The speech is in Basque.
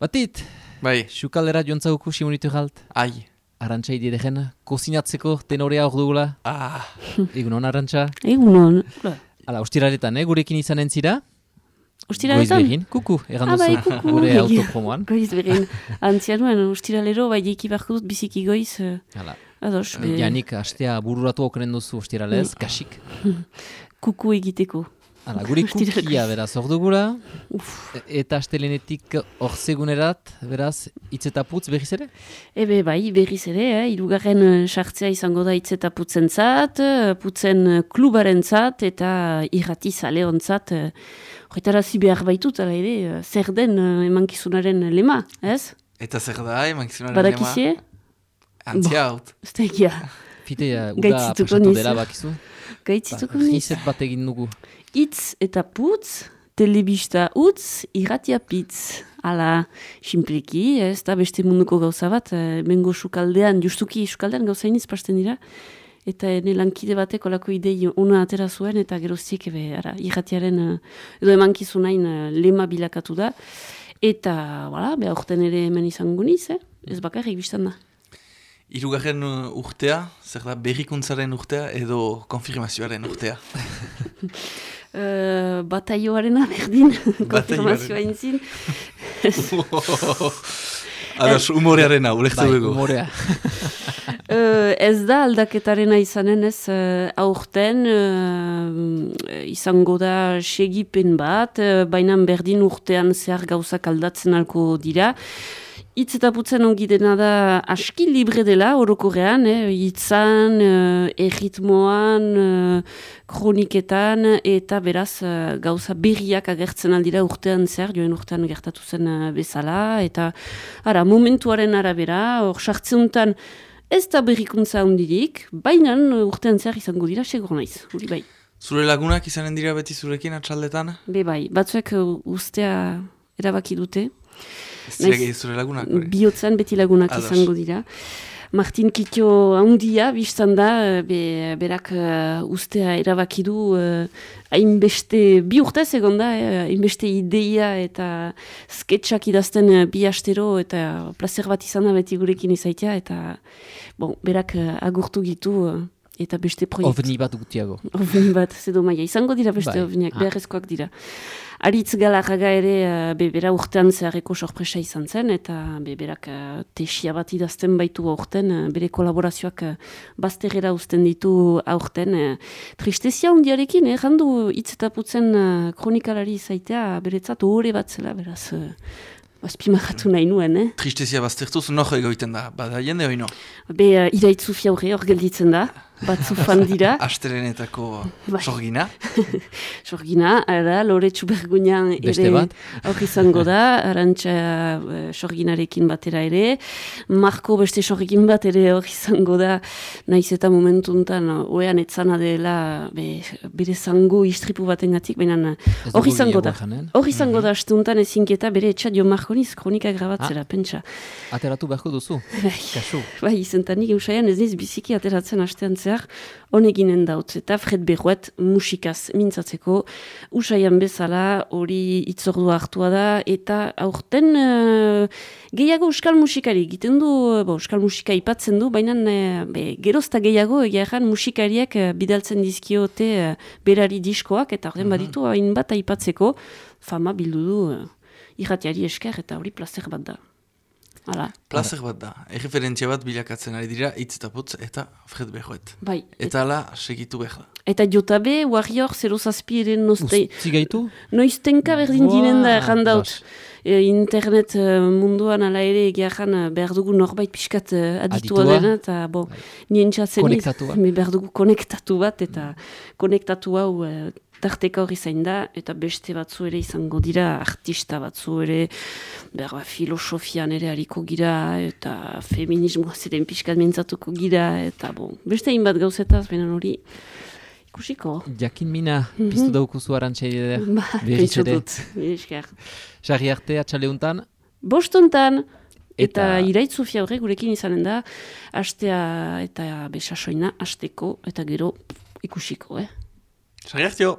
Batit, Bai, xukaldera joan zauku simonitu galt. ai. Arantxa idiregen, kozinatzeko tenorea hor dugula. Ah, Egun hon, Arantxa. Egunon. Hala, ostiraretan, eh, gurekin izanen zira. Ustiraletan? Goiz begin, kuku, egan Ah, bai, duzu. kuku, Gure autopromoan. Goiz berin. Antzianuen, ustiralero, bai eki beharko dut biziki goiz. eh, Hala, Ados, be, Janik, astea bururatu okren duzu ostiralez, Bai. kasik. kuku egiteko. Hala, gure kukia, beraz, hor dugula. E- Eta astelenetik hor segunerat, beraz, hitz eta putz berriz ere? Ebe, bai, berriz ere, eh, irugarren eh, sartzea izango da hitz eta putzen zat, eh, putzen eh, klubaren zat, eta irrati zale ontzat, horretarazi behar baitut, ala ere, zer den emankizunaren lema, ez? eta zer da, eman gizunaren Badakizie? Antzia haut. Ez da egia, Fite, uh, uda pasatu dela bakizu. Gaitzituko Ba. Rizet bat egin dugu. Itz eta putz, telebista utz, irratia pitz. Ala, simpleki, ez da beste munduko gauza bat, eh, bengo sukaldean, justuki sukaldean gauza iniz pasten dira. Eta ene lankide batek olako idei ona atera zuen, eta geroztiek ebe, ara, irratiaren, eh, edo emankizunain eh, lema bilakatu da. Eta, wala, beha urten ere hemen izango niz, eh? ez bakarrik biztan da. Irugarren uh, urtea, zer da, berrikuntzaren urtea edo konfirmazioaren urtea. Uh, bataioarena berdin, konfirmazioa inzin. Ados, humorearena, ulektu Bai, dugu. humorea. Uh, ez da aldaketarena izanen ez uh, aurten uh, izango da segipen bat, uh, baina berdin urtean zehar gauzak aldatzen alko dira. Itz eta putzen ongi dena da aski libre dela orokorrean, eh? itzan, uh, erritmoan, uh, kroniketan, eta beraz uh, gauza berriak agertzen aldira urtean zer, joen urtean gertatu zen bezala, eta ara, momentuaren arabera, hor sartzeuntan ez da berrikuntza handirik, baina urtean zer izango dira segur naiz, hori bai. Zure lagunak izanen dira beti zurekin atxaldetan? Be bai, batzuek ustea erabaki dute, Zure lagunak, hori. bihotzen beti lagunak Ados. izango dira. Martin Kitio handia biztan da, eh, be, berak uh, ustea erabaki du uh, hainbeste, bi urtez egon da, eh, hainbeste ideia eta sketchak idazten eh, bi astero eta placer bat izan da beti gurekin izaitea eta bon, berak eh, agurtu gitu eh, eta beste proiektu. Ovni bat gutiago. Ovni bat, zedo maia. Izango dira beste Bai. ovniak, Ah. beharrezkoak dira. Aritz galarraga ere, uh, be, bera urtean zeharreko sorpresa izan zen, eta be, berak uh, tesia bat idazten baitu aurten, uh, bere kolaborazioak uh, bazterrera uzten ditu aurten. Uh, tristezia hundiarekin, eh, jandu hitz eta putzen uh, kronikalari izaitea, beretzat ohore bat zela, beraz, uh, azpimarratu nahi nuen, eh? Tristezia baztertuz, nojo egoiten da, bada jende hori no. Be, uh, iraitzu fiaurre hor gelditzen da, batzu fan dira. Asterenetako Bai. sorgina. Sorgina, ara, lore txubergunean ere hor izango da, arantxa uh, sorginarekin batera ere, Marko beste sorgin bat ere hor izango da, naiz eta momentuntan, oean etzana dela be, bere zango istripu batengatik, baina hor izango da. Hor izango da, astuntan ezinketa bere etxat jo Markoniz kronika grabatzera, pentsa. Ateratu beharko duzu. Bai. Kasu. Bai, izentanik eusaian ez niz biziki ateratzen astean zehar, honeginen dautz, eta Fred Berruet musikaz mintzatzeko, usaian bezala hori itzordua hartua da, eta aurten eh, gehiago euskal musikari egiten du, eh, bo, euskal musika ipatzen du, baina uh, gerozta gehiago egia musikariak bidaltzen dizkiote eh, berari diskoak, eta orden baditu hainbat aipatzeko, fama bildu du uh, irratiari esker, eta hori plazer bat da. Hala, Plazer bat da, erreferentzia bat bilakatzen ari dira, hitz eta putz eta Fred Bejoet. bai. Eta ala, segitu behar da. Eta jotabe, Warrior 0 eren nozte, Usti gaitu? noiztenka berdin dinen da errandaut. E, internet eh, munduan ala ere egia jan eh, behar dugu norbait pixkat uh, aditua Aditua. dena, eta bo, nien txatzen Konektatua. behar dugu konektatu bat, eta konektatu hau uh, tarteka hori zain da, eta beste batzu ere izango dira, artista batzu ere, behar ba, filosofian ere hariko gira, eta feminismoa zeren pixkat mentzatuko gira, eta bo, beste hainbat gauzetaz, benen hori ikusiko. Jakin mina, piztu daukuzu arantxa idea. Ba, Berriz pentsu ere. dut. Esker. Sarri arte atxaleuntan, Bostontan, eta, Eta- iraitzu fiaurre gurekin izanen da, astea eta besasoina, asteko, eta gero ikusiko, eh? Sarri hartio!